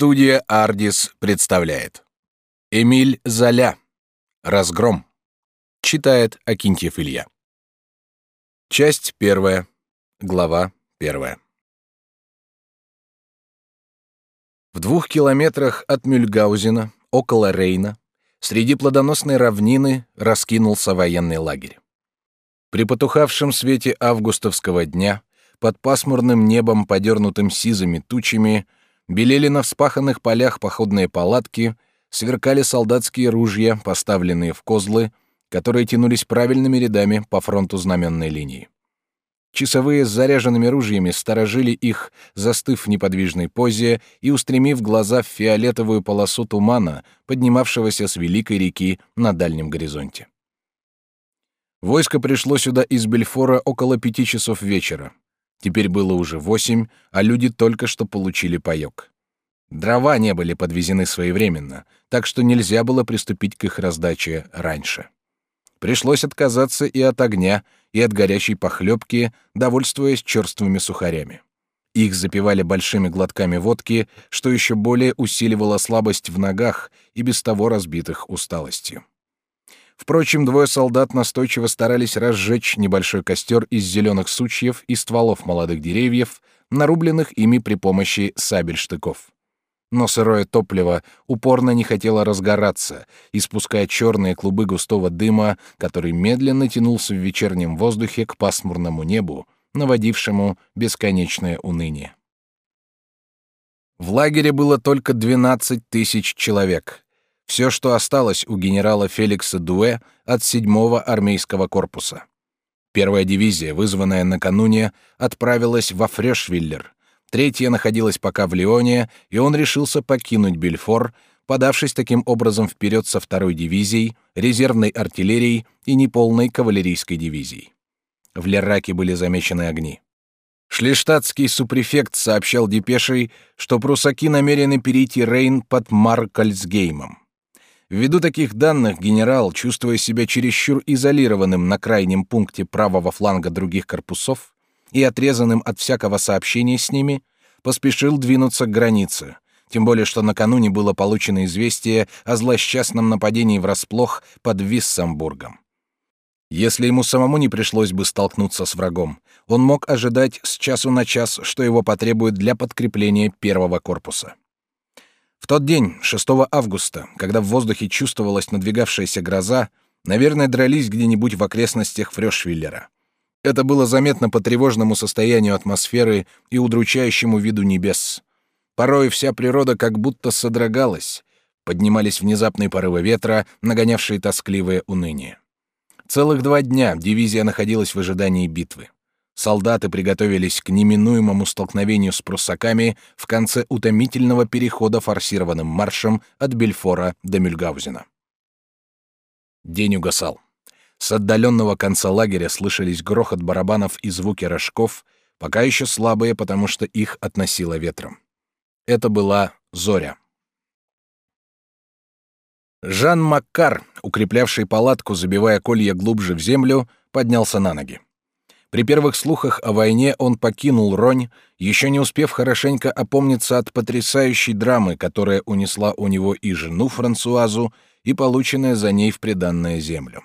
Студия «Ардис» представляет. Эмиль Золя. «Разгром» Читает Акинтьев Илья. Часть первая Глава первая. В двух километрах от Мюльгаузена, около Рейна, среди плодоносной равнины раскинулся военный лагерь. При потухавшем свете августовского дня, под пасмурным небом, подернутым сизыми тучами, Белели на вспаханных полях походные палатки, сверкали солдатские ружья, поставленные в козлы, которые тянулись правильными рядами по фронту знаменной линии. Часовые с заряженными ружьями сторожили их, застыв в неподвижной позе и устремив глаза в фиолетовую полосу тумана, поднимавшегося с великой реки на дальнем горизонте. Войско пришло сюда из Бельфора около пяти часов вечера. Теперь было уже восемь, а люди только что получили паёк. Дрова не были подвезены своевременно, так что нельзя было приступить к их раздаче раньше. Пришлось отказаться и от огня, и от горячей похлебки, довольствуясь черствыми сухарями. Их запивали большими глотками водки, что еще более усиливало слабость в ногах и без того разбитых усталостью. Впрочем, двое солдат настойчиво старались разжечь небольшой костер из зеленых сучьев и стволов молодых деревьев, нарубленных ими при помощи сабель-штыков. Но сырое топливо упорно не хотело разгораться, испуская черные клубы густого дыма, который медленно тянулся в вечернем воздухе к пасмурному небу, наводившему бесконечное уныние. В лагере было только 12 тысяч человек, все, что осталось у генерала Феликса Дуэ от 7-го армейского корпуса. Первая дивизия, вызванная накануне, отправилась во Фрешвиллер. Третья находилась пока в Лионе, и он решился покинуть Бельфор, подавшись таким образом вперед со второй дивизией, резервной артиллерией и неполной кавалерийской дивизией. В Лерраке были замечены огни. Шлештадтский супрефект сообщал депешей, что прусаки намерены перейти Рейн под Маркальсгеймом. Ввиду таких данных генерал, чувствуя себя чересчур изолированным на крайнем пункте правого фланга других корпусов и отрезанным от всякого сообщения с ними, поспешил двинуться к границе, тем более что накануне было получено известие о злосчастном нападении врасплох под Виссамбургом. Если ему самому не пришлось бы столкнуться с врагом, он мог ожидать с часу на час, что его потребуют для подкрепления первого корпуса. В тот день, 6 августа, когда в воздухе чувствовалась надвигавшаяся гроза, наверное, дрались где-нибудь в окрестностях Фрёшвиллера. Это было заметно по тревожному состоянию атмосферы и удручающему виду небес. Порой вся природа как будто содрогалась, поднимались внезапные порывы ветра, нагонявшие тоскливое уныние. Целых два дня дивизия находилась в ожидании битвы солдаты приготовились к неминуемому столкновению с пруссаками в конце утомительного перехода форсированным маршем от Бельфора до Мюльгаузена. День угасал. С отдаленного конца лагеря слышались грохот барабанов и звуки рожков, пока еще слабые, потому что их относило ветром. Это была Зоря. Жан Маккар, укреплявший палатку, забивая колья глубже в землю, поднялся на ноги. При первых слухах о войне он покинул Ронь, еще не успев хорошенько опомниться от потрясающей драмы, которая унесла у него и жену Франсуазу, и полученная за ней в приданное землю.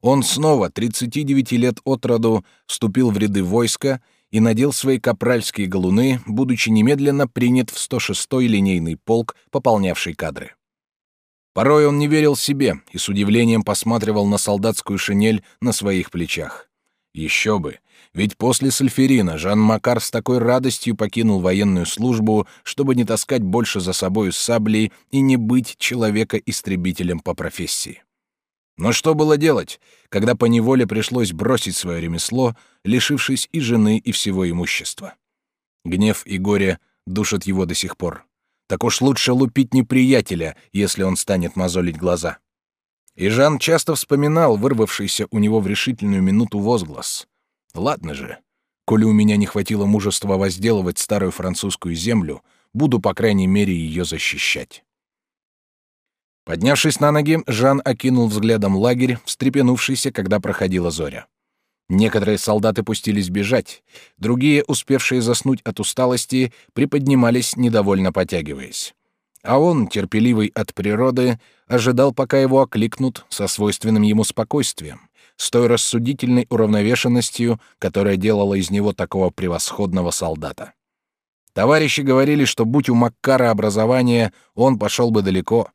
Он снова, 39 лет от роду, вступил в ряды войска и надел свои капральские галуны, будучи немедленно принят в 106-й линейный полк, пополнявший кадры. Порой он не верил себе и с удивлением посматривал на солдатскую шинель на своих плечах. Еще бы, ведь после Сальферина Жан Макар с такой радостью покинул военную службу, чтобы не таскать больше за собою сабли и не быть человека-истребителем по профессии. Но что было делать, когда по неволе пришлось бросить свое ремесло, лишившись и жены, и всего имущества? Гнев и горе душат его до сих пор. Так уж лучше лупить неприятеля, если он станет мозолить глаза. И Жан часто вспоминал вырвавшийся у него в решительную минуту возглас. «Ладно же, коли у меня не хватило мужества возделывать старую французскую землю, буду, по крайней мере, ее защищать». Поднявшись на ноги, Жан окинул взглядом лагерь, встрепенувшийся, когда проходила зоря. Некоторые солдаты пустились бежать, другие, успевшие заснуть от усталости, приподнимались, недовольно потягиваясь. А он, терпеливый от природы, ожидал, пока его окликнут со свойственным ему спокойствием, с той рассудительной уравновешенностью, которая делала из него такого превосходного солдата. Товарищи говорили, что будь у Маккара образование, он пошел бы далеко.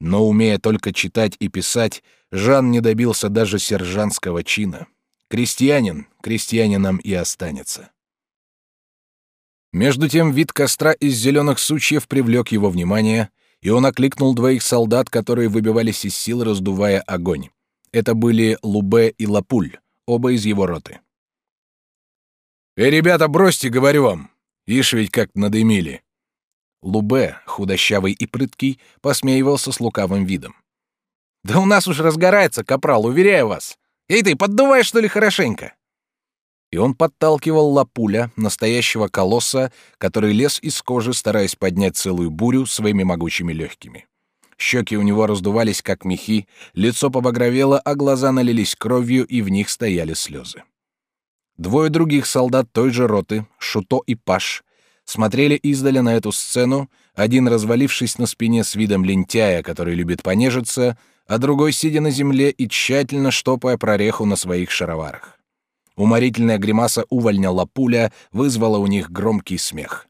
Но, умея только читать и писать, Жан не добился даже сержантского чина. Крестьянин, крестьянином и останется. Между тем вид костра из зеленых сучьев привлек его внимание, и он окликнул двоих солдат, которые выбивались из сил, раздувая огонь. Это были Лубе и Лапуль, оба из его роты. «Эй, ребята, бросьте, говорю вам! Ишь ведь как надымили!» Лубе, худощавый и прыткий, посмеивался с лукавым видом. «Да у нас уж разгорается, капрал, уверяю вас! Эй ты, поддувай, что ли, хорошенько!» И он подталкивал Лапуля, настоящего колосса, который лез из кожи, стараясь поднять целую бурю своими могучими легкими. Щеки у него раздувались, как мехи, лицо побагровело, а глаза налились кровью, и в них стояли слезы. Двое других солдат той же роты, Шуто и Паш, смотрели издали на эту сцену, один развалившись на спине с видом лентяя, который любит понежиться, а другой сидя на земле и тщательно штопая прореху на своих шароварах. Уморительная гримаса увольня Лапуля вызвала у них громкий смех.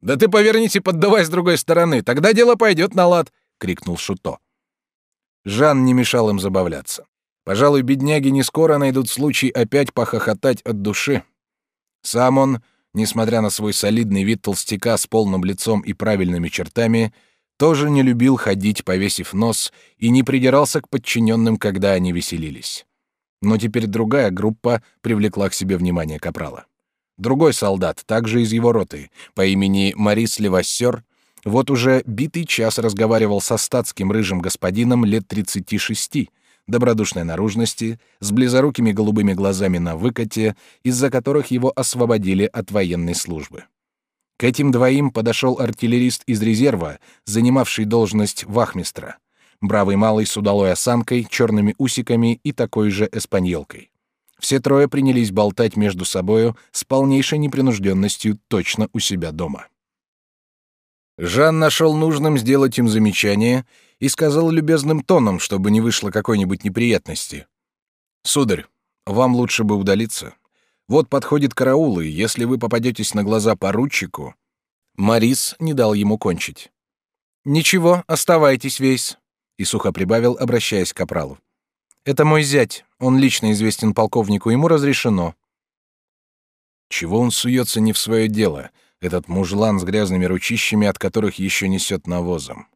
«Да ты поверните, поддавай с другой стороны, тогда дело пойдет на лад!» — крикнул Шуто. Жан не мешал им забавляться. Пожалуй, бедняги не скоро найдут случай опять похохотать от души. Сам он, несмотря на свой солидный вид толстяка с полным лицом и правильными чертами, тоже не любил ходить, повесив нос, и не придирался к подчиненным, когда они веселились. Но теперь другая группа привлекла к себе внимание капрала. Другой солдат, также из его роты, по имени Марис Левассер, вот уже битый час разговаривал со статским рыжим господином лет 36, добродушной наружности, с близорукими голубыми глазами на выкате, из-за которых его освободили от военной службы. К этим двоим подошел артиллерист из резерва, занимавший должность вахмистра, бравый малый с удалой осанкой, черными усиками и такой же эспаньолкой. Все трое принялись болтать между собою с полнейшей непринужденностью точно у себя дома. Жан нашел нужным сделать им замечание и сказал любезным тоном, чтобы не вышло какой-нибудь неприятности. «Сударь, вам лучше бы удалиться. Вот подходит караул, и если вы попадетесь на глаза поручику...» Марис не дал ему кончить. «Ничего, оставайтесь весь», — и сухо прибавил, обращаясь к капралу. «Это мой зять, он лично известен полковнику, ему разрешено». Чего он суется не в свое дело, этот мужлан с грязными ручищами, от которых еще несет навозом?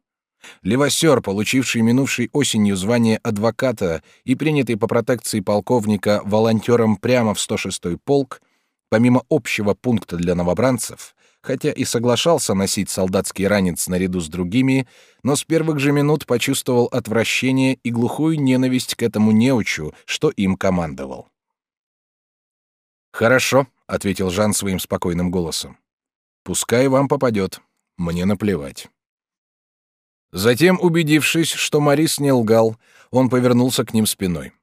Левосер, получивший минувшей осенью звание адвоката и принятый по протекции полковника волонтером прямо в 106-й полк, помимо общего пункта для новобранцев, хотя и соглашался носить солдатский ранец наряду с другими, но с первых же минут почувствовал отвращение и глухую ненависть к этому неучу, что им командовал. «Хорошо», — ответил Жан своим спокойным голосом. «Пускай вам попадет. Мне наплевать». Затем, убедившись, что Марис не лгал, он повернулся к ним спиной.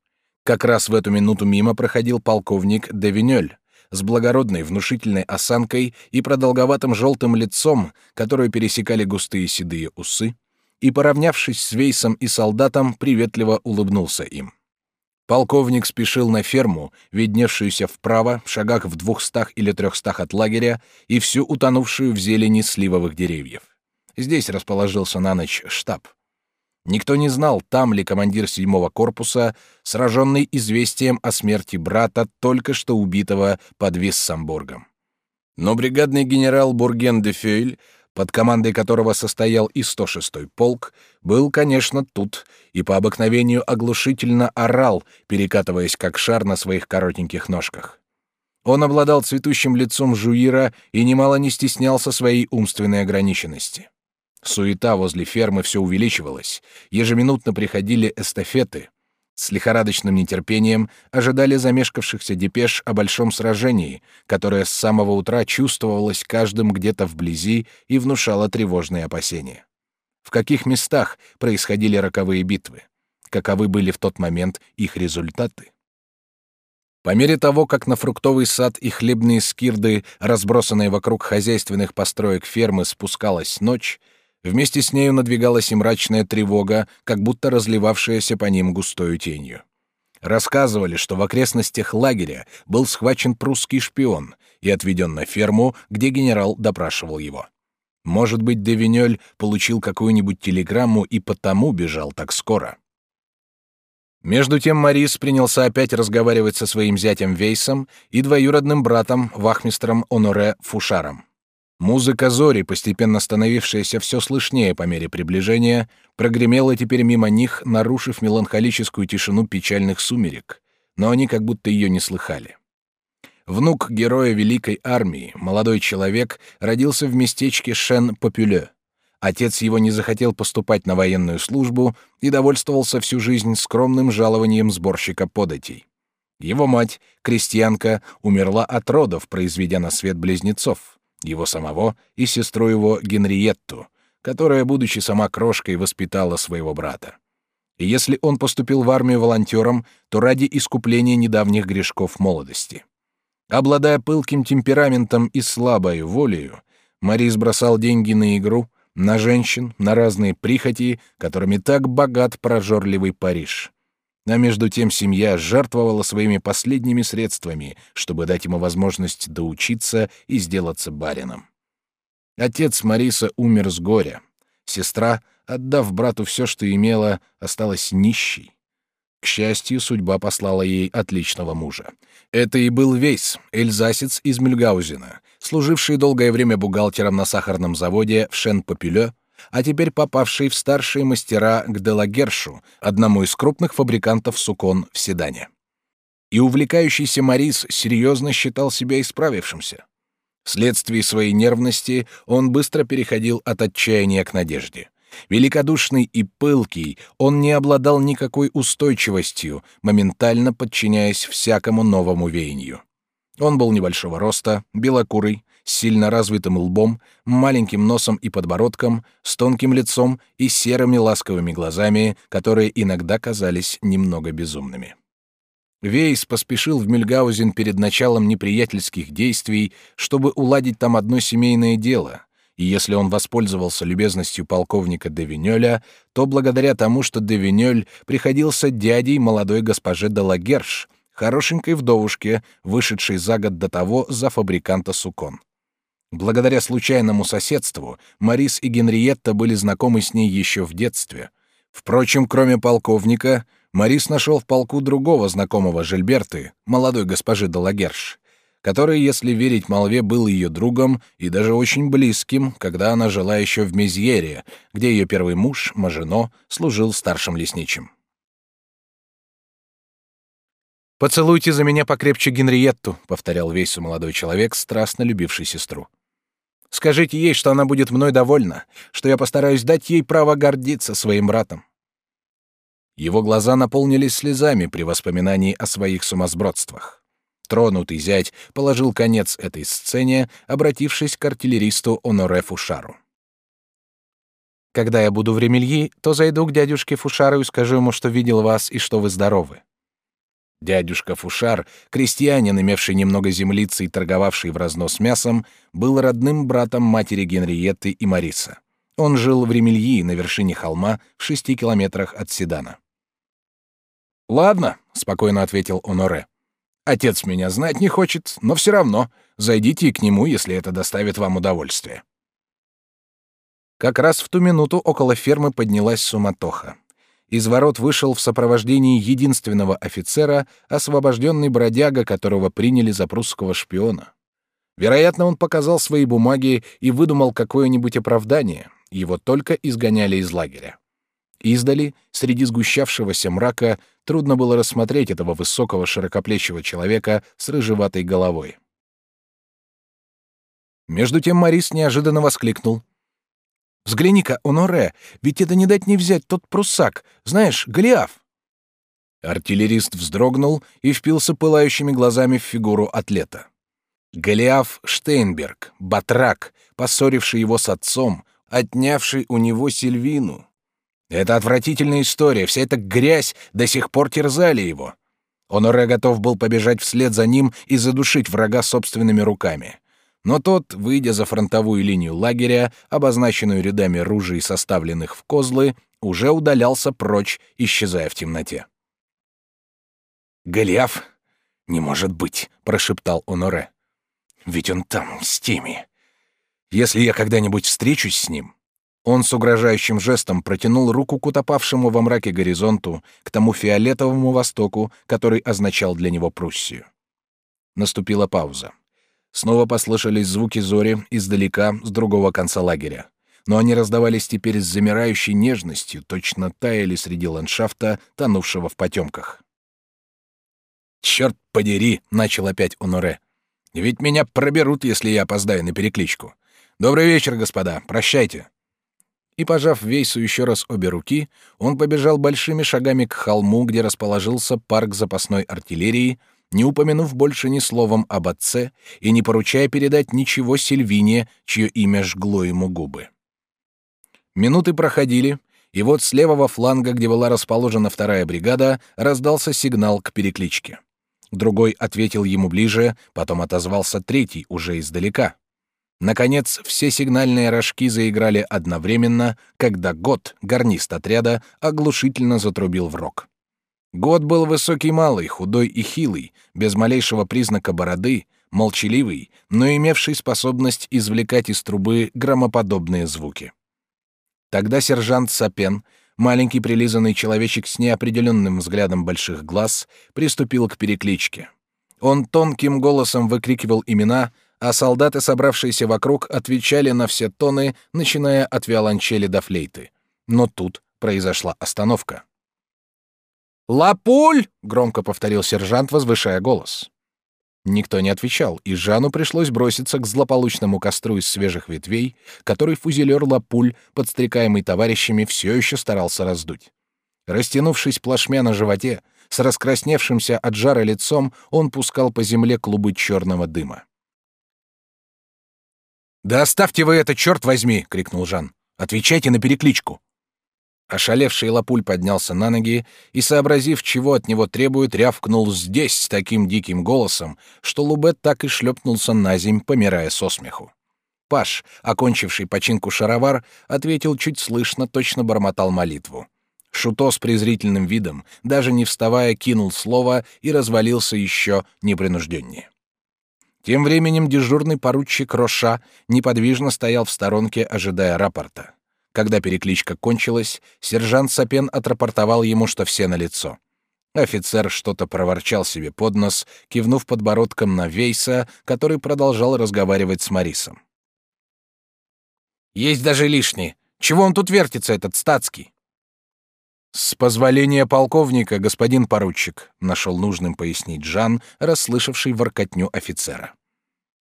Как раз в эту минуту мимо проходил полковник Девинёль с благородной внушительной осанкой и продолговатым желтым лицом, которое пересекали густые седые усы, и, поравнявшись с Вейсом и солдатом, приветливо улыбнулся им. Полковник спешил на ферму, видневшуюся вправо, в шагах в двухстах или трехстах от лагеря, и всю утонувшую в зелени сливовых деревьев. Здесь расположился на ночь штаб. Никто не знал, там ли командир седьмого корпуса, сраженный известием о смерти брата, только что убитого под Виссамбургом. Но бригадный генерал Бурген де Фейль, под командой которого состоял и 106-й полк, был, конечно, тут и по обыкновению оглушительно орал, перекатываясь как шар на своих коротеньких ножках. Он обладал цветущим лицом жуира и немало не стеснялся своей умственной ограниченности. Суета возле фермы все увеличивалась, ежеминутно приходили эстафеты. С лихорадочным нетерпением ожидали замешкавшихся депеш о большом сражении, которое с самого утра чувствовалось каждым где-то вблизи и внушало тревожные опасения. В каких местах происходили роковые битвы? Каковы были в тот момент их результаты? По мере того, как на фруктовый сад и хлебные скирды, разбросанные вокруг хозяйственных построек фермы, спускалась ночь, Вместе с нею надвигалась и мрачная тревога, как будто разливавшаяся по ним густою тенью. Рассказывали, что в окрестностях лагеря был схвачен прусский шпион и отведен на ферму, где генерал допрашивал его. Может быть, Девинёль получил какую-нибудь телеграмму и потому бежал так скоро. Между тем Марис принялся опять разговаривать со своим зятем Вейсом и двоюродным братом, вахмистром Оноре Фушаром. Музыка зори, постепенно становившаяся все слышнее по мере приближения, прогремела теперь мимо них, нарушив меланхолическую тишину печальных сумерек, но они как будто ее не слыхали. Внук героя Великой Армии, молодой человек, родился в местечке Шен-Попюле. Отец его не захотел поступать на военную службу и довольствовался всю жизнь скромным жалованием сборщика податей. Его мать, крестьянка, умерла от родов, произведя на свет близнецов его самого и сестру его Генриетту, которая, будучи сама крошкой, воспитала своего брата. И если он поступил в армию волонтером, то ради искупления недавних грешков молодости. Обладая пылким темпераментом и слабой волею, Марис бросал деньги на игру, на женщин, на разные прихоти, которыми так богат прожорливый Париж. А между тем семья жертвовала своими последними средствами, чтобы дать ему возможность доучиться и сделаться барином. Отец Мариса умер с горя. Сестра, отдав брату все, что имела, осталась нищей. К счастью, судьба послала ей отличного мужа. Это и был Вейс, эльзасец из Мюльгаузена, служивший долгое время бухгалтером на сахарном заводе в Шен-Попюле а теперь попавший в старшие мастера к Делагершу, одному из крупных фабрикантов сукон в Седане. И увлекающийся Морис серьезно считал себя исправившимся. Вследствие своей нервности он быстро переходил от отчаяния к надежде. Великодушный и пылкий, он не обладал никакой устойчивостью, моментально подчиняясь всякому новому веянию. Он был небольшого роста, белокурый, сильно развитым лбом, маленьким носом и подбородком, с тонким лицом и серыми ласковыми глазами, которые иногда казались немного безумными. Вейс поспешил в Мюльгаузен перед началом неприятельских действий, чтобы уладить там одно семейное дело, и если он воспользовался любезностью полковника Девинёля, то благодаря тому, что Девинёль приходился дядей молодой госпожи Делагерш, хорошенькой вдовушке, вышедшей за год до того за фабриканта сукон. Благодаря случайному соседству Марис и Генриетта были знакомы с ней еще в детстве. Впрочем, кроме полковника, Марис нашел в полку другого знакомого Жильберты, молодой госпожи Далагерш, который, если верить молве, был ее другом и даже очень близким, когда она жила еще в Мезьере, где ее первый муж, Мажино, служил старшим лесничим. «Поцелуйте за меня покрепче Генриетту», — повторял весь молодой человек, страстно любивший сестру. Скажите ей, что она будет мной довольна, что я постараюсь дать ей право гордиться своим братом. Его глаза наполнились слезами при воспоминании о своих сумасбродствах. Тронутый зять положил конец этой сцене, обратившись к артиллеристу Оноре Фушару. «Когда я буду в Ремельи, то зайду к дядюшке Фушару и скажу ему, что видел вас и что вы здоровы. Дядюшка Фушар, крестьянин, имевший немного землицы и торговавший в разнос мясом, был родным братом матери Генриетты и Мариса. Он жил в Ремельи на вершине холма в шести километрах от Седана. «Ладно», — спокойно ответил Оноре. «Отец меня знать не хочет, но все равно зайдите к нему, если это доставит вам удовольствие». Как раз в ту минуту около фермы поднялась суматоха из ворот вышел в сопровождении единственного офицера освобожденный бродяга, которого приняли за прусского шпиона. Вероятно, он показал свои бумаги и выдумал какое-нибудь оправдание. Его только изгоняли из лагеря. Издали, среди сгущавшегося мрака, трудно было рассмотреть этого высокого широкоплечего человека с рыжеватой головой. Между тем Морис неожиданно воскликнул. Взгляни-ка, Оноре, ведь это не дать не взять тот прусак, знаешь, Голиаф. Артиллерист вздрогнул и впился пылающими глазами в фигуру атлета. Голиаф Штейнберг, батрак, поссоривший его с отцом, отнявший у него Сильвину. Это отвратительная история, вся эта грязь до сих пор терзали его. Оноре готов был побежать вслед за ним и задушить врага собственными руками. Но тот, выйдя за фронтовую линию лагеря, обозначенную рядами ружей, составленных в козлы, уже удалялся прочь, исчезая в темноте. «Голиаф? Не может быть!» — прошептал Оноре. «Ведь он там, с теми. Если я когда-нибудь встречусь с ним...» Он с угрожающим жестом протянул руку к утопавшему во мраке горизонту, к тому фиолетовому востоку, который означал для него Пруссию. Наступила пауза. Снова послышались звуки зори издалека, с другого конца лагеря. Но они раздавались теперь с замирающей нежностью, точно таяли среди ландшафта, тонувшего в потемках. «Черт подери!» — начал опять Оноре. «Ведь меня проберут, если я опоздаю на перекличку. Добрый вечер, господа. Прощайте». И, пожав Вейсу еще раз обе руки, он побежал большими шагами к холму, где расположился парк запасной артиллерии, не упомянув больше ни словом об отце и не поручая передать ничего Сильвине, чье имя жгло ему губы. Минуты проходили, и вот с левого фланга, где была расположена вторая бригада, раздался сигнал к перекличке. Другой ответил ему ближе, потом отозвался третий, уже издалека. Наконец, все сигнальные рожки заиграли одновременно, когда Год, гарнист отряда, оглушительно затрубил в рог. Год был высокий малый, худой и хилый, без малейшего признака бороды, молчаливый, но имевший способность извлекать из трубы громоподобные звуки. Тогда сержант Сапен, маленький прилизанный человечек с неопределенным взглядом больших глаз, приступил к перекличке. Он тонким голосом выкрикивал имена, а солдаты, собравшиеся вокруг, отвечали на все тоны, начиная от виолончели до флейты. Но тут произошла остановка. «Лапуль!» — громко повторил сержант, возвышая голос. Никто не отвечал, и Жану пришлось броситься к злополучному костру из свежих ветвей, который фузелер Лапуль, подстрекаемый товарищами, все еще старался раздуть. Растянувшись плашмя на животе, с раскрасневшимся от жара лицом, он пускал по земле клубы черного дыма. «Да оставьте вы это, черт возьми!» — крикнул Жан. «Отвечайте на перекличку!» Ошалевший Лапуль поднялся на ноги и, сообразив, чего от него требуют, рявкнул здесь с таким диким голосом, что Лубет так и шлепнулся на земь, помирая со смеху. Паш, окончивший починку шаровар, ответил чуть слышно, точно бормотал молитву. Шуто с презрительным видом, даже не вставая, кинул слово и развалился еще непринужденнее. Тем временем дежурный поручик Роша неподвижно стоял в сторонке, ожидая рапорта. Когда перекличка кончилась, сержант Сапен отрапортовал ему, что все на лицо. Офицер что-то проворчал себе под нос, кивнув подбородком на Вейса, который продолжал разговаривать с Марисом. «Есть даже лишний. Чего он тут вертится, этот статский?» «С позволения полковника, господин поручик», — нашел нужным пояснить Жан, расслышавший воркотню офицера.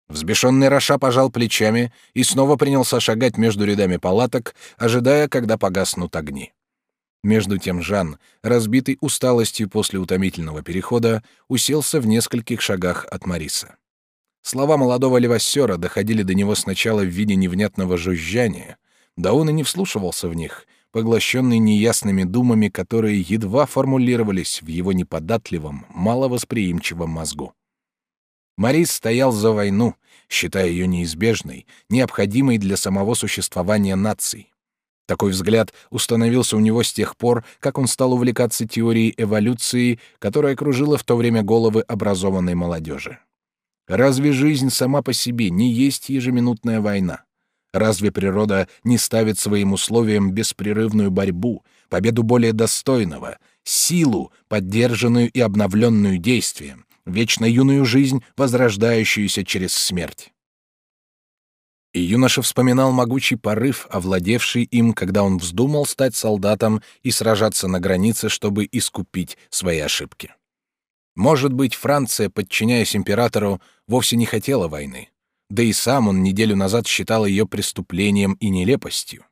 Взбешенный Раша пожал плечами и снова принялся шагать между рядами палаток, ожидая, когда погаснут огни. Между тем Жан, разбитый усталостью после утомительного перехода, уселся в нескольких шагах от Мариса. Слова молодого левассера доходили до него сначала в виде невнятного жужжания, да он и не вслушивался в них, поглощенный неясными думами, которые едва формулировались в его неподатливом, маловосприимчивом мозгу. Морис стоял за войну, считая ее неизбежной, необходимой для самого существования наций. Такой взгляд установился у него с тех пор, как он стал увлекаться теорией эволюции, которая кружила в то время головы образованной молодежи. Разве жизнь сама по себе не есть ежеминутная война? Разве природа не ставит своим условиям беспрерывную борьбу, победу более достойного, силу, поддержанную и обновленную действием, вечно юную жизнь, возрождающуюся через смерть. И юноша вспоминал могучий порыв, овладевший им, когда он вздумал стать солдатом и сражаться на границе, чтобы искупить свои ошибки. Может быть, Франция, подчиняясь императору, вовсе не хотела войны. Да и сам он неделю назад считал ее преступлением и нелепостью.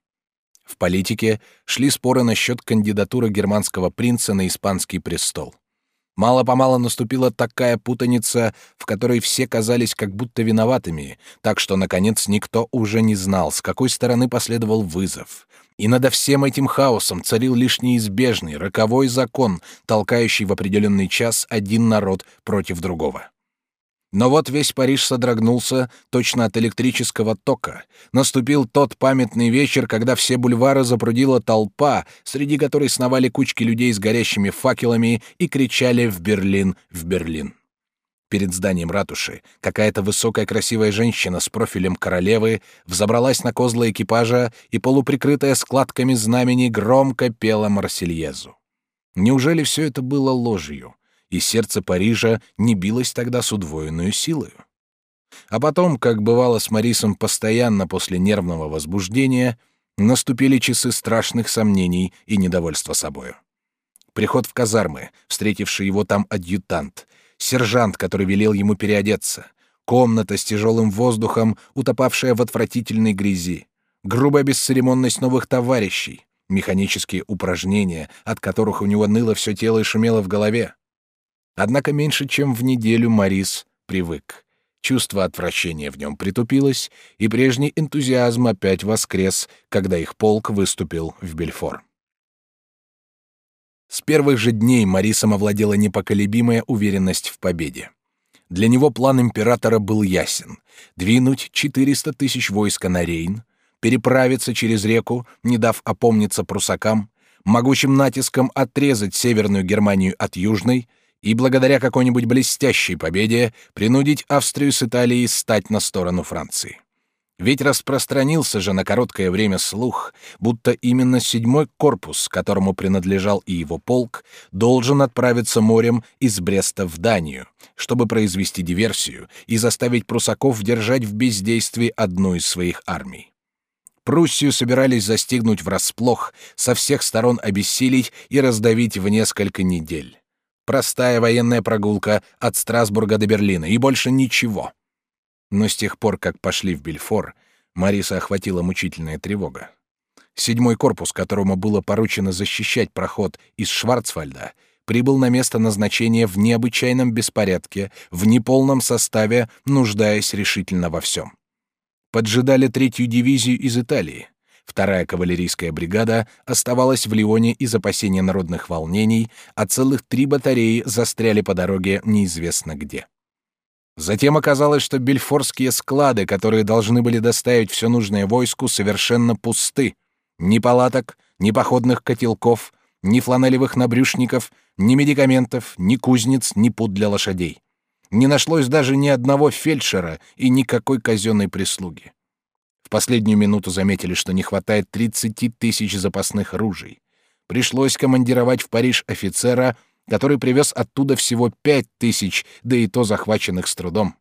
В политике шли споры насчет кандидатуры германского принца на испанский престол. Мало-помалу наступила такая путаница, в которой все казались как будто виноватыми, так что, наконец, никто уже не знал, с какой стороны последовал вызов. И над всем этим хаосом царил лишь неизбежный, роковой закон, толкающий в определенный час один народ против другого. Но вот весь Париж содрогнулся точно от электрического тока. Наступил тот памятный вечер, когда все бульвары запрудила толпа, среди которой сновали кучки людей с горящими факелами и кричали «В Берлин! В Берлин!». Перед зданием ратуши какая-то высокая красивая женщина с профилем королевы взобралась на козлы экипажа и, полуприкрытая складками знамени, громко пела Марсельезу. Неужели все это было ложью? И сердце Парижа не билось тогда с удвоенной силой. А потом, как бывало с Марисом постоянно после нервного возбуждения, наступили часы страшных сомнений и недовольства собою. Приход в казармы, встретивший его там адъютант, сержант, который велел ему переодеться, комната с тяжелым воздухом, утопавшая в отвратительной грязи, грубая бесцеремонность новых товарищей, механические упражнения, от которых у него ныло все тело и шумело в голове, Однако меньше чем в неделю Марис привык. Чувство отвращения в нем притупилось, и прежний энтузиазм опять воскрес, когда их полк выступил в Бельфор. С первых же дней Марисом овладела непоколебимая уверенность в победе. Для него план императора был ясен — двинуть 400 тысяч войска на Рейн, переправиться через реку, не дав опомниться прусакам, могучим натиском отрезать Северную Германию от Южной — и благодаря какой-нибудь блестящей победе принудить Австрию с Италией стать на сторону Франции. Ведь распространился же на короткое время слух, будто именно седьмой корпус, которому принадлежал и его полк, должен отправиться морем из Бреста в Данию, чтобы произвести диверсию и заставить прусаков держать в бездействии одну из своих армий. Пруссию собирались застигнуть врасплох, со всех сторон обессилить и раздавить в несколько недель. Простая военная прогулка от Страсбурга до Берлина, и больше ничего. Но с тех пор, как пошли в Бельфор, Мариса охватила мучительная тревога. Седьмой корпус, которому было поручено защищать проход из Шварцвальда, прибыл на место назначения в необычайном беспорядке, в неполном составе, нуждаясь решительно во всем. Поджидали третью дивизию из Италии. Вторая кавалерийская бригада оставалась в Лионе из опасения народных волнений, а целых три батареи застряли по дороге неизвестно где. Затем оказалось, что бельфорские склады, которые должны были доставить все нужное войску, совершенно пусты. Ни палаток, ни походных котелков, ни фланелевых набрюшников, ни медикаментов, ни кузнец, ни пут для лошадей. Не нашлось даже ни одного фельдшера и никакой казенной прислуги последнюю минуту заметили, что не хватает 30 тысяч запасных ружей. Пришлось командировать в Париж офицера, который привез оттуда всего 5 тысяч, да и то захваченных с трудом.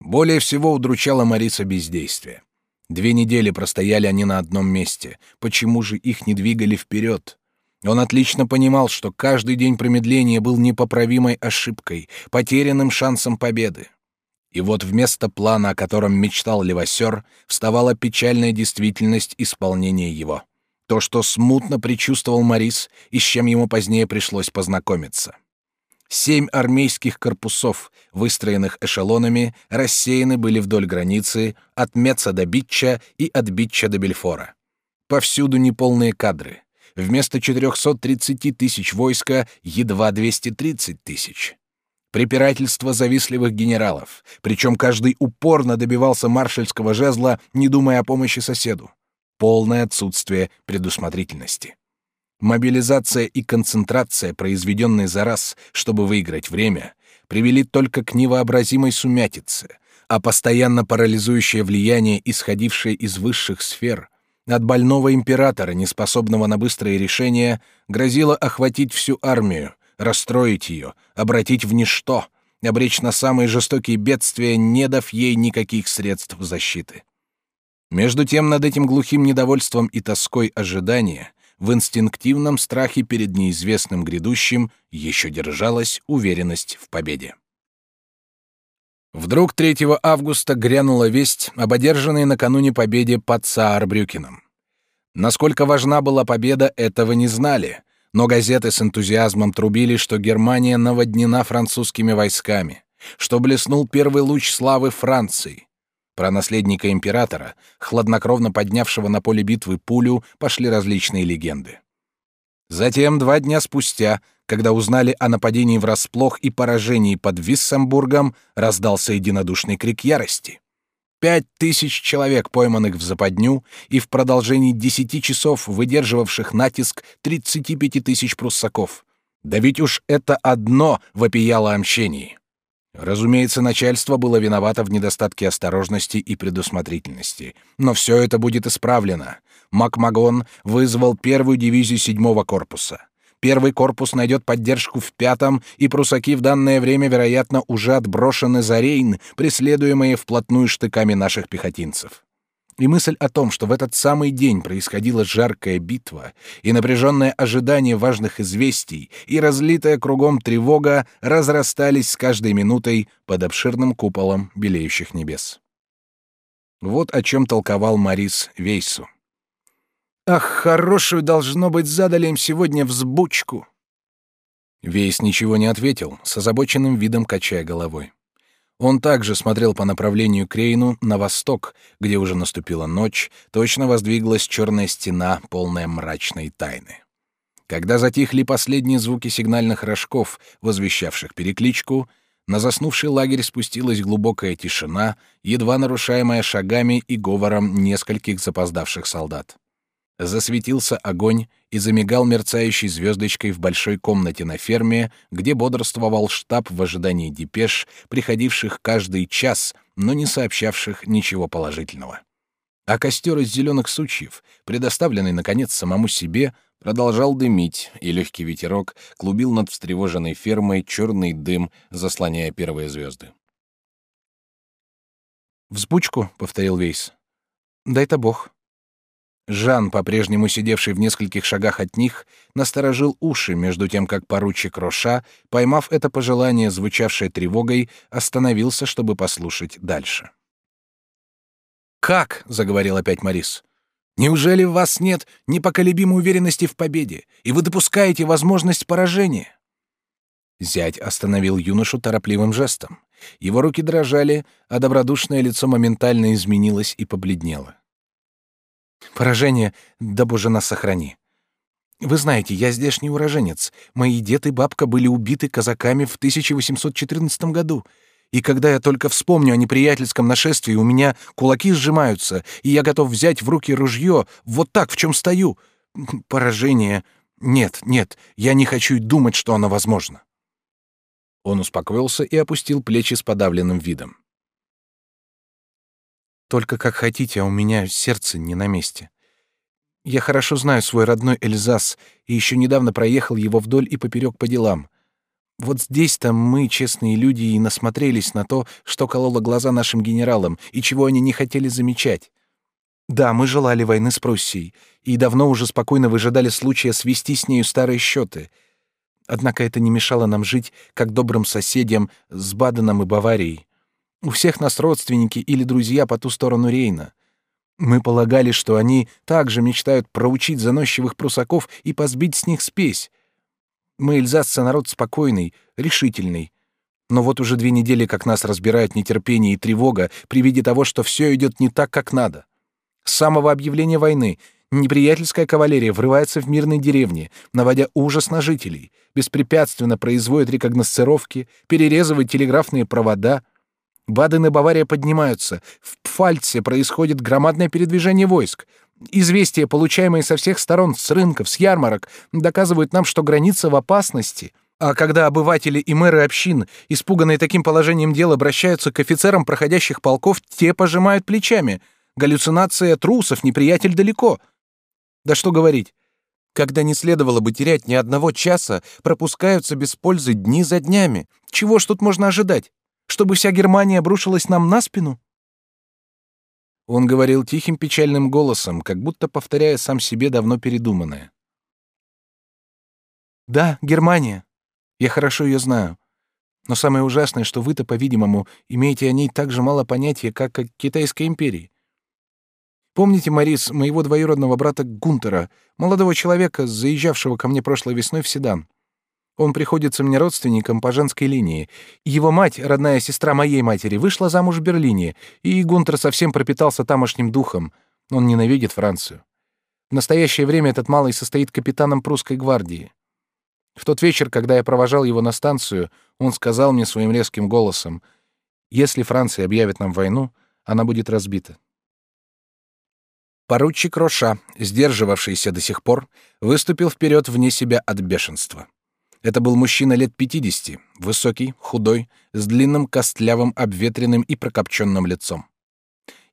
Более всего удручало Мариса бездействие. Две недели простояли они на одном месте. Почему же их не двигали вперед? Он отлично понимал, что каждый день промедления был непоправимой ошибкой, потерянным шансом победы. И вот вместо плана, о котором мечтал Левасер, вставала печальная действительность исполнения его. То, что смутно предчувствовал Морис и с чем ему позднее пришлось познакомиться. Семь армейских корпусов, выстроенных эшелонами, рассеяны были вдоль границы от Меца до Битча и от Битча до Бельфора. Повсюду неполные кадры. Вместо 430 тысяч войска едва 230 тысяч препирательства завистливых генералов, причем каждый упорно добивался маршальского жезла, не думая о помощи соседу. Полное отсутствие предусмотрительности. Мобилизация и концентрация, произведенные за раз, чтобы выиграть время, привели только к невообразимой сумятице, а постоянно парализующее влияние, исходившее из высших сфер, от больного императора, неспособного на быстрые решения, грозило охватить всю армию, расстроить ее, обратить в ничто, обречь на самые жестокие бедствия, не дав ей никаких средств защиты. Между тем, над этим глухим недовольством и тоской ожидания, в инстинктивном страхе перед неизвестным грядущим еще держалась уверенность в победе. Вдруг 3 августа грянула весть об одержанной накануне победе под Саарбрюкеном. Насколько важна была победа, этого не знали, но газеты с энтузиазмом трубили, что Германия наводнена французскими войсками, что блеснул первый луч славы Франции. Про наследника императора, хладнокровно поднявшего на поле битвы пулю, пошли различные легенды. Затем, два дня спустя, когда узнали о нападении врасплох и поражении под Виссембургом, раздался единодушный крик ярости. Пять тысяч человек, пойманных в западню, и в продолжении десяти часов выдерживавших натиск тридцати пяти тысяч пруссаков. Да ведь уж это одно вопияло о мщении. Разумеется, начальство было виновато в недостатке осторожности и предусмотрительности. Но все это будет исправлено. Макмагон вызвал первую дивизию седьмого корпуса. Первый корпус найдет поддержку в пятом, и прусаки в данное время, вероятно, уже отброшены за Рейн, преследуемые вплотную штыками наших пехотинцев. И мысль о том, что в этот самый день происходила жаркая битва, и напряженное ожидание важных известий, и разлитая кругом тревога разрастались с каждой минутой под обширным куполом белеющих небес. Вот о чем толковал Марис Вейсу. «Ах, хорошую, должно быть, задали им сегодня взбучку!» Вейс ничего не ответил, с озабоченным видом качая головой. Он также смотрел по направлению к Рейну на восток, где уже наступила ночь, точно воздвиглась черная стена, полная мрачной тайны. Когда затихли последние звуки сигнальных рожков, возвещавших перекличку, на заснувший лагерь спустилась глубокая тишина, едва нарушаемая шагами и говором нескольких запоздавших солдат. Засветился огонь и замигал мерцающей звездочкой в большой комнате на ферме, где бодрствовал штаб в ожидании депеш, приходивших каждый час, но не сообщавших ничего положительного. А костер из зеленых сучьев, предоставленный, наконец, самому себе, продолжал дымить, и легкий ветерок клубил над встревоженной фермой черный дым, заслоняя первые звезды. «Взбучку», — повторил Вейс. «Дай-то бог». Жан, по-прежнему сидевший в нескольких шагах от них, насторожил уши, между тем как поручик Роша, поймав это пожелание, звучавшее тревогой, остановился, чтобы послушать дальше. «Как?» — заговорил опять Морис. «Неужели в вас нет непоколебимой уверенности в победе, и вы допускаете возможность поражения?» Зять остановил юношу торопливым жестом. Его руки дрожали, а добродушное лицо моментально изменилось и побледнело. Поражение, да боже нас сохрани. Вы знаете, я здешний уроженец. Мои дед и бабка были убиты казаками в 1814 году. И когда я только вспомню о неприятельском нашествии, у меня кулаки сжимаются, и я готов взять в руки ружье, вот так, в чем стою. Поражение... Нет, нет, я не хочу и думать, что оно возможно. Он успокоился и опустил плечи с подавленным видом. Только как хотите, а у меня сердце не на месте. Я хорошо знаю свой родной Эльзас и еще недавно проехал его вдоль и поперек по делам. Вот здесь-то мы, честные люди, и насмотрелись на то, что кололо глаза нашим генералам и чего они не хотели замечать. Да, мы желали войны с Пруссией и давно уже спокойно выжидали случая свести с нею старые счеты. Однако это не мешало нам жить, как добрым соседям, с Баденом и Баварией. У всех нас родственники или друзья по ту сторону Рейна. Мы полагали, что они также мечтают проучить заносчивых прусаков и позбить с них спесь. Мы, эльзасцы, народ спокойный, решительный. Но вот уже две недели, как нас разбирают нетерпение и тревога при виде того, что все идет не так, как надо. С самого объявления войны неприятельская кавалерия врывается в мирные деревни, наводя ужас на жителей, беспрепятственно производит рекогносцировки, перерезывает телеграфные провода — Баден и Бавария поднимаются. В Пфальце происходит громадное передвижение войск. Известия, получаемые со всех сторон, с рынков, с ярмарок, доказывают нам, что граница в опасности. А когда обыватели и мэры общин, испуганные таким положением дел, обращаются к офицерам проходящих полков, те пожимают плечами. Галлюцинация трусов, неприятель далеко. Да что говорить. Когда не следовало бы терять ни одного часа, пропускаются без пользы дни за днями. Чего ж тут можно ожидать? Чтобы вся Германия обрушилась нам на спину? Он говорил тихим печальным голосом, как будто повторяя сам себе давно передуманное. Да, Германия. Я хорошо ее знаю. Но самое ужасное, что вы-то, по-видимому, имеете о ней так же мало понятия, как о Китайской империи. Помните, Марис, моего двоюродного брата Гунтера, молодого человека, заезжавшего ко мне прошлой весной в Седан? Он приходится мне родственником по женской линии. Его мать, родная сестра моей матери, вышла замуж в Берлине, и Гунтер совсем пропитался тамошним духом. Он ненавидит Францию. В настоящее время этот малый состоит капитаном прусской гвардии. В тот вечер, когда я провожал его на станцию, он сказал мне своим резким голосом, «Если Франция объявит нам войну, она будет разбита». Поручик Роша, сдерживавшийся до сих пор, выступил вперед вне себя от бешенства. Это был мужчина лет пятидесяти, высокий, худой, с длинным костлявым, обветренным и прокопченным лицом.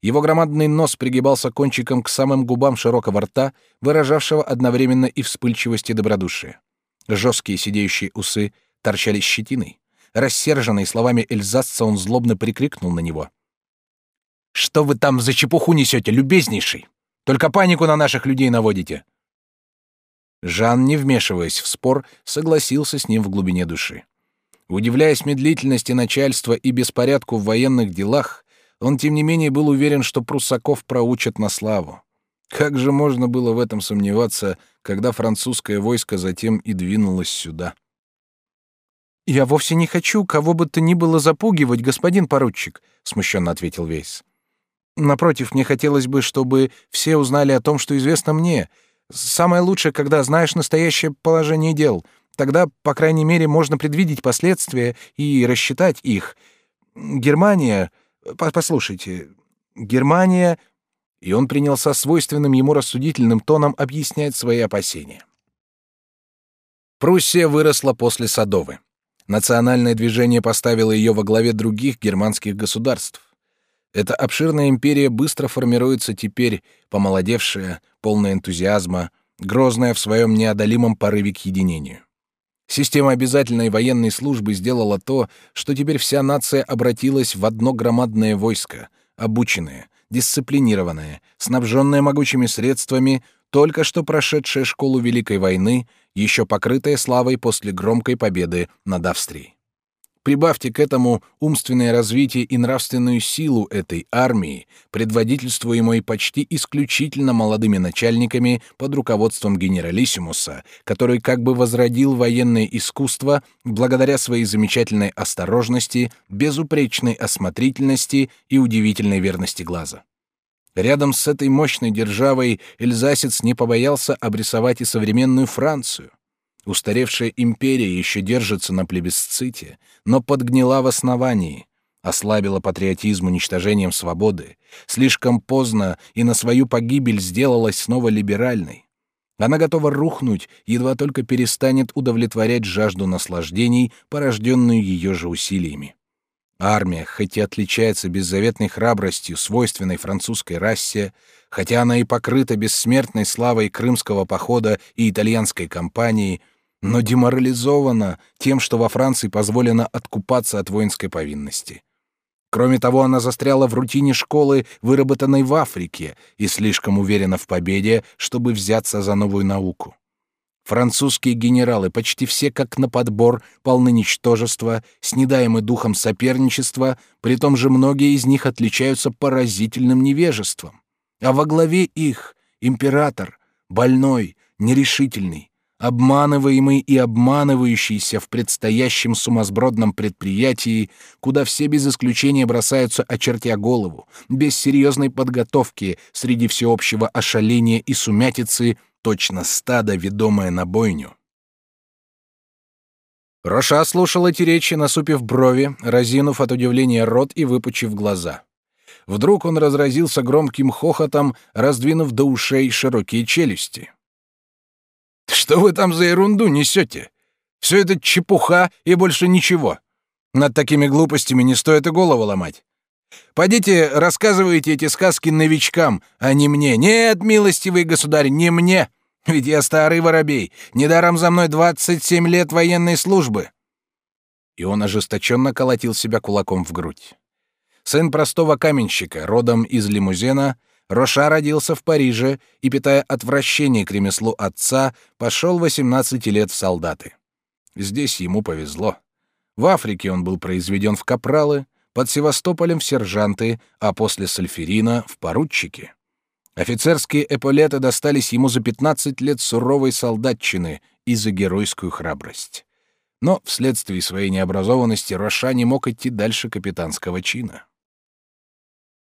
Его громадный нос пригибался кончиком к самым губам широкого рта, выражавшего одновременно и вспыльчивость и добродушие. Жесткие сидеющие усы торчали щетиной. Рассерженный словами эльзасца, он злобно прикрикнул на него. «Что вы там за чепуху несете, любезнейший? Только панику на наших людей наводите!» Жан, не вмешиваясь в спор, согласился с ним в глубине души. Удивляясь медлительности начальства и беспорядку в военных делах, он, тем не менее, был уверен, что пруссаков проучат на славу. Как же можно было в этом сомневаться, когда французское войско затем и двинулось сюда? «Я вовсе не хочу кого бы то ни было запугивать, господин поручик», — смущенно ответил Вейс. «Напротив, мне хотелось бы, чтобы все узнали о том, что известно мне, Самое лучшее, когда знаешь настоящее положение дел. Тогда, по крайней мере, можно предвидеть последствия и рассчитать их. Германия... Послушайте, Германия... И он принялся свойственным ему рассудительным тоном объяснять свои опасения. Пруссия выросла после Садовы. Национальное движение поставило ее во главе других германских государств. Эта обширная империя быстро формируется теперь, помолодевшая, полная энтузиазма, грозная в своем неодолимом порыве к единению. Система обязательной военной службы сделала то, что теперь вся нация обратилась в одно громадное войско, обученное, дисциплинированное, снабженное могучими средствами, только что прошедшее школу Великой войны, еще покрытое славой после громкой победы над Австрией. Прибавьте к этому умственное развитие и нравственную силу этой армии, предводительствуемой почти исключительно молодыми начальниками под руководством генералиссимуса, который как бы возродил военное искусство благодаря своей замечательной осторожности, безупречной осмотрительности и удивительной верности глаза. Рядом с этой мощной державой эльзасец не побоялся обрисовать и современную Францию — Устаревшая империя еще держится на плебисците, но подгнила в основании, ослабила патриотизм уничтожением свободы, слишком поздно и на свою погибель сделалась снова либеральной. Она готова рухнуть, едва только перестанет удовлетворять жажду наслаждений, порожденную ее же усилиями. Армия, хоть и отличается беззаветной храбростью, свойственной французской расе, хотя она и покрыта бессмертной славой крымского похода и итальянской кампании — но деморализована тем, что во Франции позволено откупаться от воинской повинности. Кроме того, она застряла в рутине школы, выработанной в Африке, и слишком уверена в победе, чтобы взяться за новую науку. Французские генералы, почти все как на подбор, полны ничтожества, снедаемы духом соперничества, при том же многие из них отличаются поразительным невежеством. А во главе их император, больной, нерешительный, обманываемый и обманывающийся в предстоящем сумасбродном предприятии, куда все без исключения бросаются, очертя голову, без серьезной подготовки, среди всеобщего ошаления и сумятицы, точно стадо, ведомое на бойню. Роша слушал эти речи, насупив брови, разинув от удивления рот и выпучив глаза. Вдруг он разразился громким хохотом, раздвинув до ушей широкие челюсти. Что вы там за ерунду несете? Все это чепуха и больше ничего. Над такими глупостями не стоит и голову ломать. Пойдите, рассказывайте эти сказки новичкам, а не мне. Нет, милостивый государь, не мне. Ведь я старый воробей. Недаром за мной двадцать семь лет военной службы. И он ожесточенно колотил себя кулаком в грудь. Сын простого каменщика, родом из Лимузена, Роша родился в Париже и, питая отвращение к ремеслу отца, пошел 18 лет в солдаты. Здесь ему повезло. В Африке он был произведен в капралы, под Севастополем в сержанты, а после Сальферина — в поручики. Офицерские эполеты достались ему за 15 лет суровой солдатчины и за геройскую храбрость. Но вследствие своей необразованности Роша не мог идти дальше капитанского чина.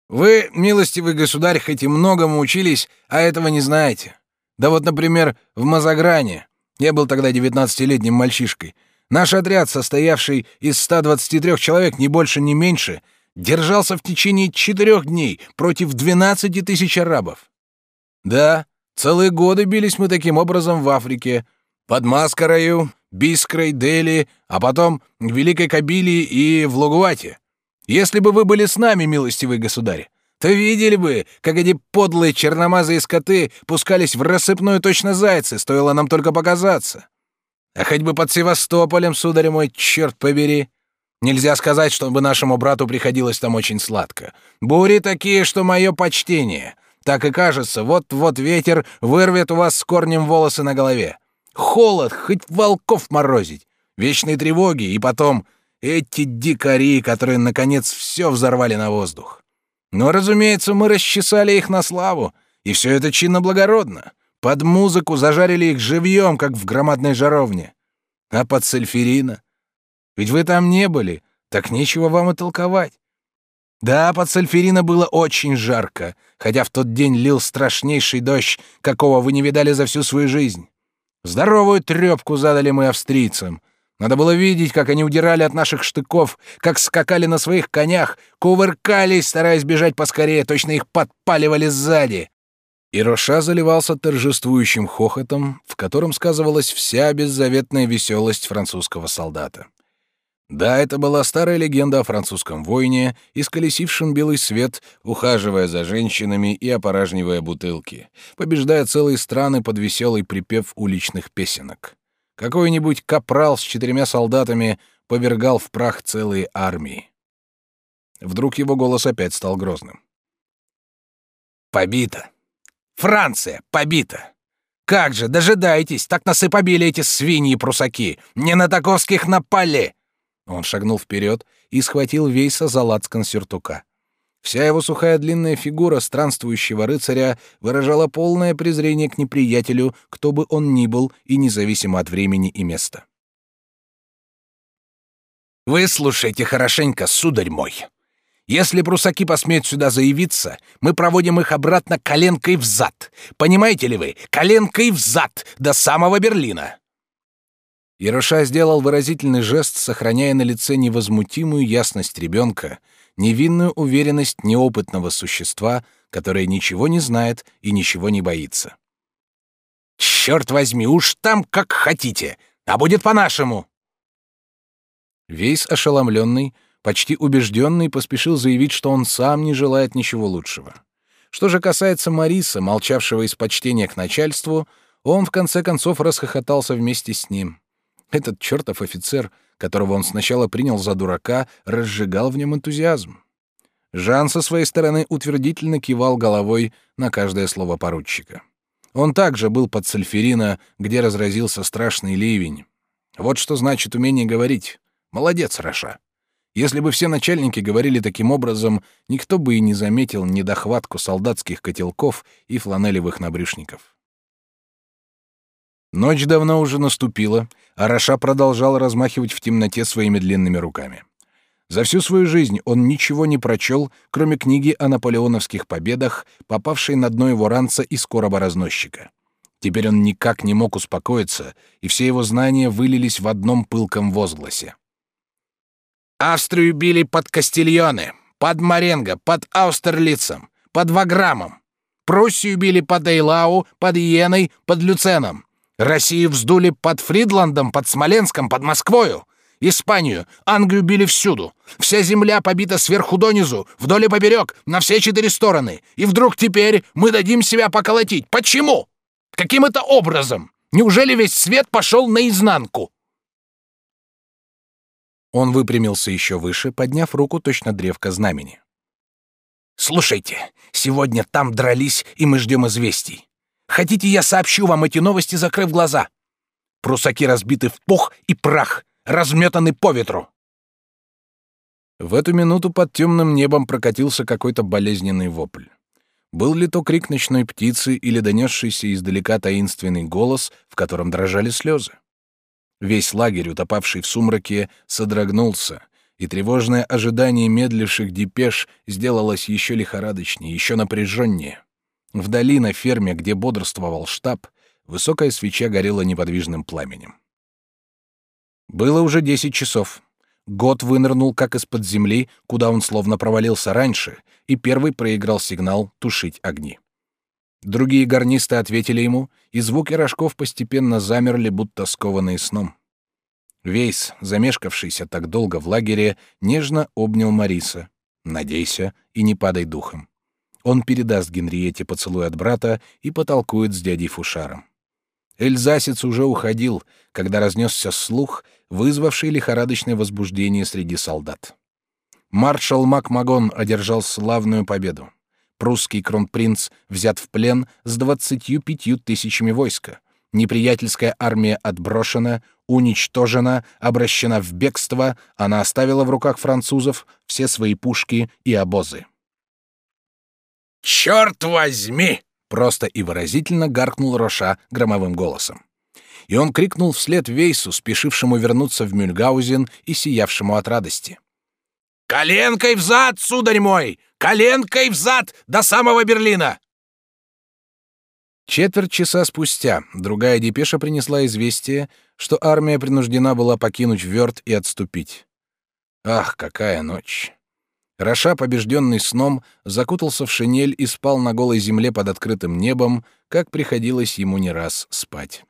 Вы, милостивый государь, хоть и многому учились, а этого не знаете. Да вот, например, в Мазагране. Я был тогда девятнадцатилетним мальчишкой. Наш отряд, состоявший из 123 человек, не больше, ни меньше, держался в течение четырех дней против 12 тысяч арабов. Да, целые годы бились мы таким образом в Африке, под Маскарою, Бискрой, Дели, а потом в Великой Кабилии и в Лугуате. Если бы вы были с нами, милостивый государь, то видели бы, как эти подлые черномазые скоты пускались в рассыпную точно зайцы, стоило нам только показаться. А хоть бы под Севастополем, сударь мой, черт побери. Нельзя сказать, чтобы нашему брату приходилось там очень сладко. Бури такие, что мое почтение. Так и кажется, вот-вот ветер вырвет у вас с корнем волосы на голове. Холод, хоть волков морозить. Вечные тревоги, и потом эти дикари, которые, наконец, все взорвали на воздух. Но, разумеется, мы расчесали их на славу, и все это чинно-благородно. Под музыку зажарили их живьем, как в громадной жаровне. А под сальферина? Ведь вы там не были, так нечего вам и толковать. Да, под сальферина было очень жарко, хотя в тот день лил страшнейший дождь, какого вы не видали за всю свою жизнь. Здоровую трепку задали мы австрийцам. Надо было видеть, как они удирали от наших штыков, как скакали на своих конях, кувыркались, стараясь бежать поскорее, точно их подпаливали сзади. И Роша заливался торжествующим хохотом, в котором сказывалась вся беззаветная веселость французского солдата. Да, это была старая легенда о французском воине, исколесившем белый свет, ухаживая за женщинами и опоражнивая бутылки, побеждая целые страны под веселый припев уличных песенок. Какой-нибудь капрал с четырьмя солдатами повергал в прах целые армии. Вдруг его голос опять стал грозным. «Побита! Франция побита! Как же, дожидайтесь, так нас и побили эти свиньи-прусаки! Не на таковских напали!» Он шагнул вперед и схватил Вейса за лацкан сюртука. Вся его сухая длинная фигура странствующего рыцаря выражала полное презрение к неприятелю, кто бы он ни был, и независимо от времени и места. «Выслушайте хорошенько, сударь мой. Если прусаки посмеют сюда заявиться, мы проводим их обратно коленкой в зад. Понимаете ли вы? Коленкой в зад до самого Берлина. Яроша сделал выразительный жест, сохраняя на лице невозмутимую ясность ребенка, невинную уверенность неопытного существа, которое ничего не знает и ничего не боится. «Черт возьми, уж там как хотите, а будет по-нашему!» Весь ошеломленный, почти убежденный, поспешил заявить, что он сам не желает ничего лучшего. Что же касается Мариса, молчавшего из почтения к начальству, он в конце концов расхохотался вместе с ним. Этот чертов офицер, которого он сначала принял за дурака, разжигал в нем энтузиазм. Жан со своей стороны утвердительно кивал головой на каждое слово поручика. Он также был под Сальферина, где разразился страшный ливень. Вот что значит умение говорить. Молодец, Раша. Если бы все начальники говорили таким образом, никто бы и не заметил недохватку солдатских котелков и фланелевых набрюшников. Ночь давно уже наступила, а Раша продолжал размахивать в темноте своими длинными руками. За всю свою жизнь он ничего не прочел, кроме книги о наполеоновских победах, попавшей на дно его ранца из короба разносчика. Теперь он никак не мог успокоиться, и все его знания вылились в одном пылком возгласе. «Австрию били под Кастильоне, под Маренго, под Аустерлицем, под Ваграмом. Пруссию били под Эйлау, под Йеной, под Люценом. Россию вздули под Фридландом, под Смоленском, под Москвою. Испанию, Англию били всюду. Вся земля побита сверху донизу, вдоль и поперек, на все четыре стороны. И вдруг теперь мы дадим себя поколотить. Почему? Каким это образом? Неужели весь свет пошел наизнанку?» Он выпрямился еще выше, подняв руку точно древко знамени. «Слушайте, сегодня там дрались, и мы ждем известий. Хотите, я сообщу вам эти новости, закрыв глаза? Прусаки разбиты в пух и прах, разметаны по ветру. В эту минуту под темным небом прокатился какой-то болезненный вопль. Был ли то крик ночной птицы или донесшийся издалека таинственный голос, в котором дрожали слезы? Весь лагерь, утопавший в сумраке, содрогнулся, и тревожное ожидание медливших депеш сделалось еще лихорадочнее, еще напряженнее. Вдали на ферме, где бодрствовал штаб, Высокая свеча горела неподвижным пламенем. Было уже десять часов. Год вынырнул как из-под земли, куда он словно провалился раньше, и первый проиграл сигнал тушить огни. Другие гарнисты ответили ему, и звуки рожков постепенно замерли, будто скованные сном. Вейс, замешкавшийся так долго в лагере, нежно обнял Мариса. «Надейся и не падай духом». Он передаст Генриете поцелуй от брата и потолкует с дядей Фушаром. Эльзасец уже уходил, когда разнесся слух, вызвавший лихорадочное возбуждение среди солдат. Маршал Макмагон одержал славную победу. Прусский кронпринц взят в плен с двадцатью пятью тысячами войска. Неприятельская армия отброшена, уничтожена, обращена в бегство, она оставила в руках французов все свои пушки и обозы. «Черт возьми!» — просто и выразительно гаркнул Роша громовым голосом. И он крикнул вслед Вейсу, спешившему вернуться в Мюльгаузен и сиявшему от радости. «Коленкой взад, сударь мой! Коленкой взад до самого Берлина!» Четверть часа спустя другая депеша принесла известие, что армия принуждена была покинуть Вёрт и отступить. Ах, какая ночь! Раша, побежденный сном, закутался в шинель и спал на голой земле под открытым небом, как приходилось ему не раз спать.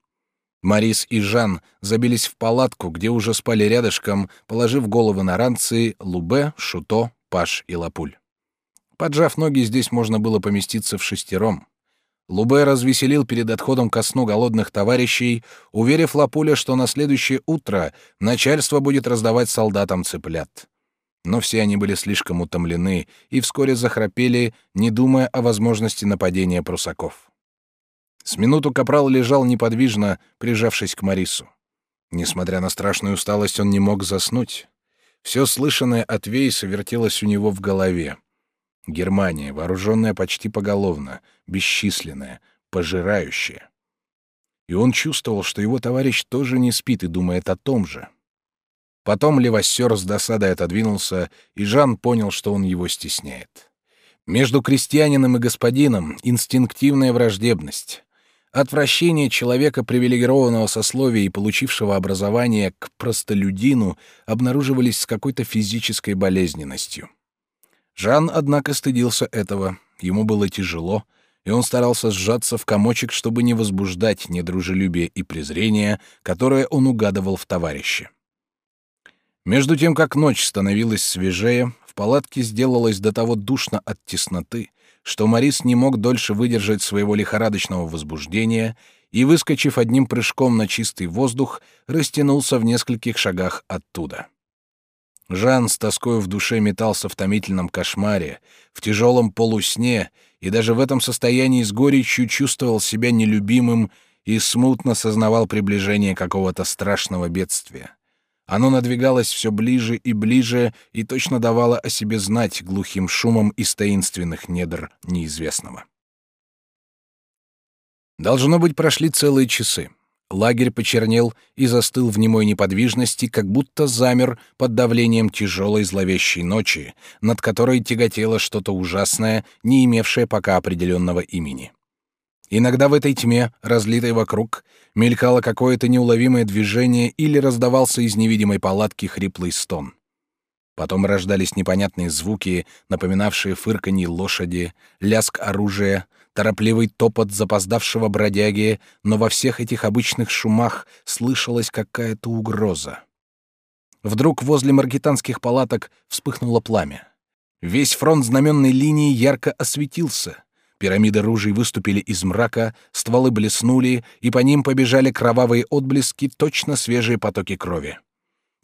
Марис и Жан забились в палатку, где уже спали рядышком, положив головы на ранцы Лубе, Шуто, Паш и Лапуль. Поджав ноги, здесь можно было поместиться в шестером. Лубе развеселил перед отходом ко сну голодных товарищей, уверив Лапуля, что на следующее утро начальство будет раздавать солдатам цыплят. Но все они были слишком утомлены и вскоре захрапели, не думая о возможности нападения прусаков. С минуту капрал лежал неподвижно, прижавшись к Марису. Несмотря на страшную усталость, он не мог заснуть. Все слышанное от Вейса вертелось у него в голове. Германия, вооруженная почти поголовно, бесчисленная, пожирающая. И он чувствовал, что его товарищ тоже не спит и думает о том же. Потом Левассер с досадой отодвинулся, и Жан понял, что он его стесняет. Между крестьянином и господином инстинктивная враждебность. Отвращение человека привилегированного сословия и получившего образование к простолюдину обнаруживались с какой-то физической болезненностью. Жан, однако, стыдился этого. Ему было тяжело, и он старался сжаться в комочек, чтобы не возбуждать недружелюбие и презрение, которое он угадывал в товарище. Между тем, как ночь становилась свежее, в палатке сделалось до того душно от тесноты, что Морис не мог дольше выдержать своего лихорадочного возбуждения и, выскочив одним прыжком на чистый воздух, растянулся в нескольких шагах оттуда. Жан с тоскою в душе метался в томительном кошмаре, в тяжелом полусне, и даже в этом состоянии с горечью чувствовал себя нелюбимым и смутно сознавал приближение какого-то страшного бедствия. Оно надвигалось все ближе и ближе и точно давало о себе знать глухим шумом из таинственных недр неизвестного. Должно быть, прошли целые часы. Лагерь почернел и застыл в немой неподвижности, как будто замер под давлением тяжелой зловещей ночи, над которой тяготело что-то ужасное, не имевшее пока определенного имени. Иногда в этой тьме, разлитой вокруг, мелькало какое-то неуловимое движение или раздавался из невидимой палатки хриплый стон. Потом рождались непонятные звуки, напоминавшие фырканье лошади, лязг оружия, торопливый топот запоздавшего бродяги, но во всех этих обычных шумах слышалась какая-то угроза. Вдруг возле маргитанских палаток вспыхнуло пламя. Весь фронт знаменной линии ярко осветился. Пирамиды ружей выступили из мрака, стволы блеснули, и по ним побежали кровавые отблески, точно свежие потоки крови.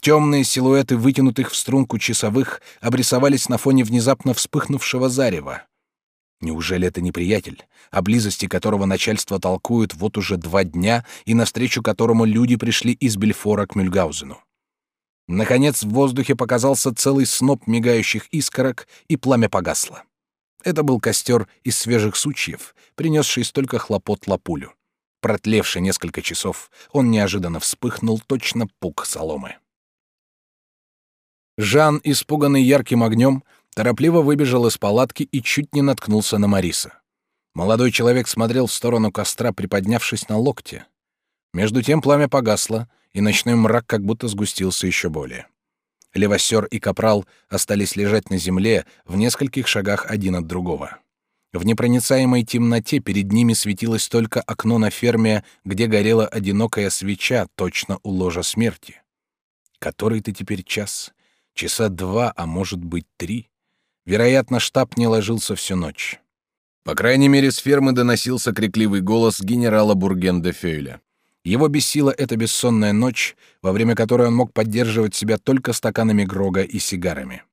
Темные силуэты вытянутых в струнку часовых обрисовались на фоне внезапно вспыхнувшего зарева. Неужели это неприятель, о близости которого начальство толкует вот уже два дня и навстречу которому люди пришли из Бельфора к Мюльгаузену? Наконец в воздухе показался целый сноп мигающих искорок, и пламя погасло. Это был костер из свежих сучьев, принесший столько хлопот лапулю. Протлевший несколько часов, он неожиданно вспыхнул точно пук соломы. Жан, испуганный ярким огнем, торопливо выбежал из палатки и чуть не наткнулся на Мариса. Молодой человек смотрел в сторону костра, приподнявшись на локте. Между тем пламя погасло, и ночной мрак как будто сгустился еще более. Левосер и капрал остались лежать на земле в нескольких шагах один от другого. В непроницаемой темноте перед ними светилось только окно на ферме, где горела одинокая свеча, точно у ложа смерти. Который ты теперь час? Часа два, а может быть три? Вероятно, штаб не ложился всю ночь. По крайней мере, с фермы доносился крикливый голос генерала Бурген де Фейля. Его бесила эта бессонная ночь, во время которой он мог поддерживать себя только стаканами грога и сигарами.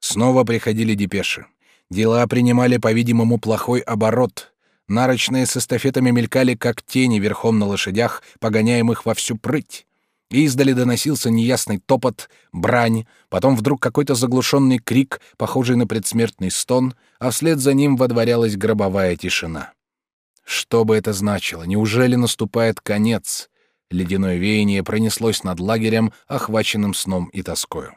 Снова приходили депеши. Дела принимали, по-видимому, плохой оборот. Нарочные с эстафетами мелькали, как тени верхом на лошадях, погоняемых во всю прыть. Издали доносился неясный топот, брань, потом вдруг какой-то заглушенный крик, похожий на предсмертный стон, а вслед за ним водворялась гробовая тишина. Что бы это значило? Неужели наступает конец? Ледяное веяние пронеслось над лагерем, охваченным сном и тоскою.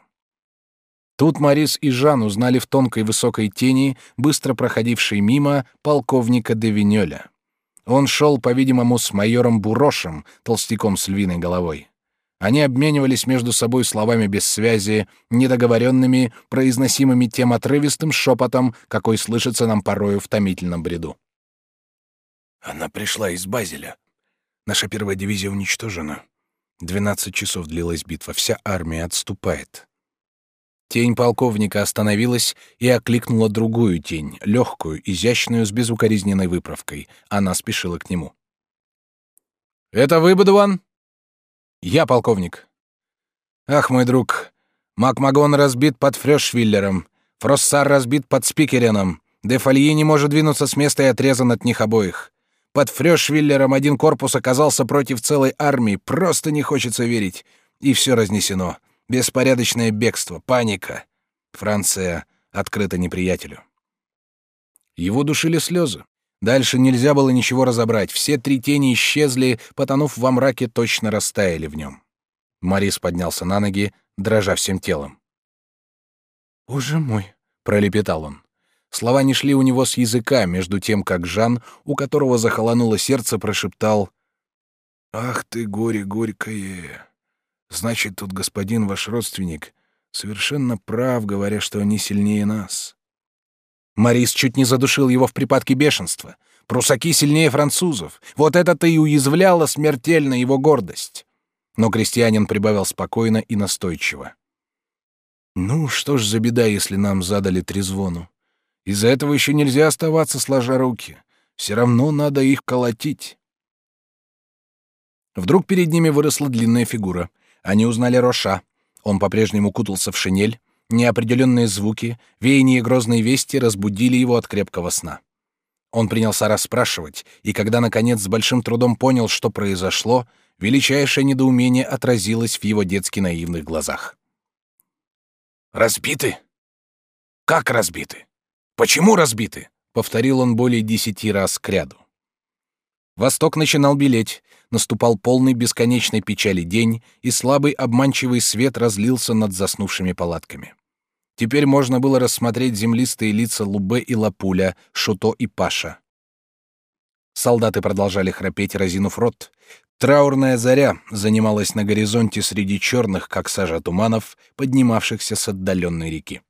Тут Марис и Жан узнали в тонкой высокой тени, быстро проходившей мимо, полковника де Винёля. Он шел, по-видимому, с майором Бурошем, толстяком с львиной головой. Они обменивались между собой словами без связи, недоговоренными, произносимыми тем отрывистым шепотом, какой слышится нам порою в томительном бреду. «Она пришла из Базеля. Наша первая дивизия уничтожена. Двенадцать часов длилась битва, вся армия отступает». Тень полковника остановилась и окликнула другую тень, легкую, изящную, с безукоризненной выправкой. Она спешила к нему. «Это вы, Бадуан?» «Я полковник». «Ах, мой друг, Макмагон разбит под Фрёшвиллером, Фроссар разбит под Спикереном, де Фольи не может двинуться с места и отрезан от них обоих. Под Фрёшвиллером один корпус оказался против целой армии, просто не хочется верить. И все разнесено. Беспорядочное бегство, паника. Франция открыта неприятелю. Его душили слезы. Дальше нельзя было ничего разобрать. Все три тени исчезли, потонув во мраке, точно растаяли в нем. Морис поднялся на ноги, дрожа всем телом. «Боже мой!» — пролепетал он. Слова не шли у него с языка, между тем, как Жан, у которого захолонуло сердце, прошептал «Ах ты, горе горькое!» Значит, тут господин ваш родственник совершенно прав, говоря, что они сильнее нас. Морис чуть не задушил его в припадке бешенства. Прусаки сильнее французов. Вот это-то и уязвляло смертельно его гордость. Но крестьянин прибавил спокойно и настойчиво. «Ну, что ж за беда, если нам задали трезвону? Из-за этого еще нельзя оставаться сложа руки. Все равно надо их колотить». Вдруг перед ними выросла длинная фигура. Они узнали Роша. Он по-прежнему кутался в шинель. Неопределенные звуки, веяние грозной вести разбудили его от крепкого сна. Он принялся расспрашивать, и когда, наконец, с большим трудом понял, что произошло, величайшее недоумение отразилось в его детски наивных глазах. «Разбиты? Как разбиты? Почему разбиты?» — повторил он более десяти раз кряду. Восток начинал белеть, наступал полный бесконечной печали день, и слабый обманчивый свет разлился над заснувшими палатками. Теперь можно было рассмотреть землистые лица Лубе и Лапуля, Шуто и Паша. Солдаты продолжали храпеть, разинув рот. Траурная заря занималась на горизонте среди черных, как сажа туманов, поднимавшихся с отдаленной реки.